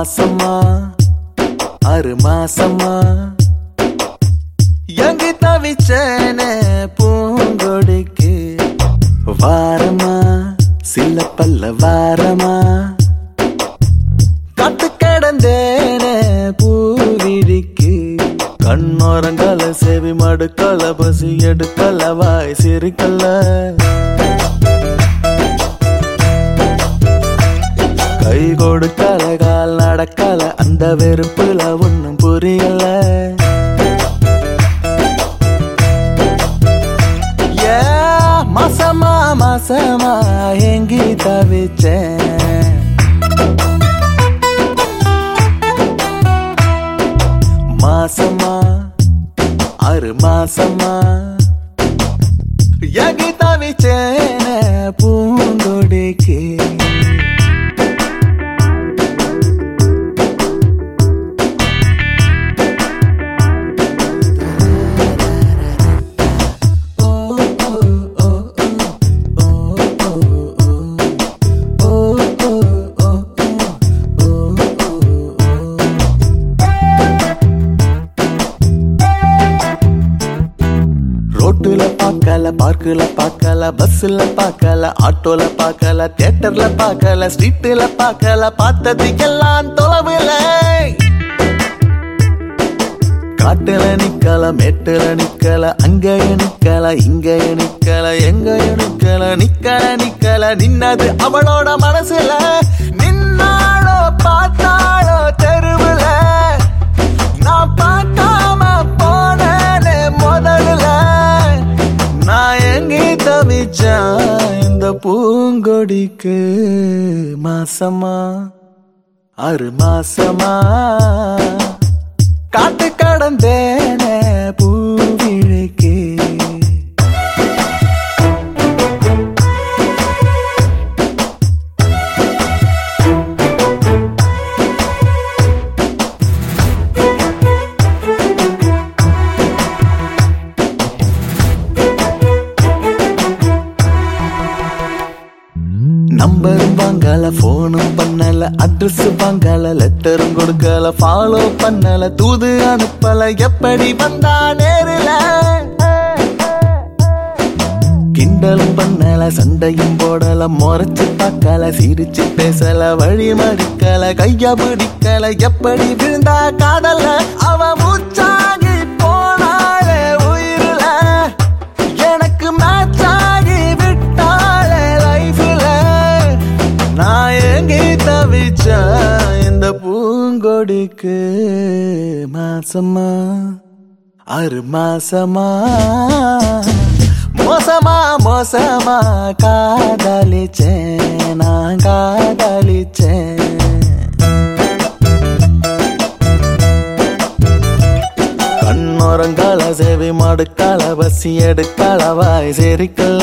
மாசமா? ஆறு மாசமா? எங்க தவிச்சேனே பூங்கொடிக்கு வாரமா? சில பல்ல வாரமா? கட்டு கிடந்தேனே பூவிடிக்கு கண்ணோரங்கல செவி மடுக்கல பசி எடுக்கல வாய் சிரிக்கல. அந்த வெறுப்புல ஒன்றும் புரியல. மாசமா மாசமா எங்கி தவிச்சேன். மாசமா ஆறு மாசமா எங்கி தவிச்சேன் பூ பார்க்கல பார்க்கல பஸ்ல பார்க்கல ஆட்டோல பார்க்கல தியேட்டர்ல பார்க்கல ஸ்ட்ரீட்ல பார்க்கல பார்த்ததுக்கெல்லாம் தொலைவில். காட்டுல நிக்கல மேட்டுல நிக்கல அங்க நிக்கல இங்க நிக்கல எங்க நிக்கல நிக்கல நிக்கல நின்னது அவளோட மனசுல. நான் எங்கே இந்த பூங்கொடிக்கு மாசமா? ஆறு மாசமா? காட்டு கடந்தேனே நம்பரும் வாங்கல போனும் பண்ணல அட்ரஸ் வாங்கல லெட்டரும் கொடுக்கல ஃபாலோ பண்ணல தூது அனுப்பல எப்படி வந்தா நேரில? கிண்டலும் பண்ணல சண்டையும் போடல முறைச்சு பார்க்கல சிரிச்சு பேசல வழி மறிக்கல கைய பிடிக்கல எப்படி விழுந்தா காதல? அவ மூச்சா கொடுக்கு மாசமா ஆறு மாசமா மோசமா மோசமா காதலிச்சேன் நான் காதலிச்சேன். கண்ணோரங்கால சேவை மடுக்கால பசி எடுக்கால வாய் சேரிக்கல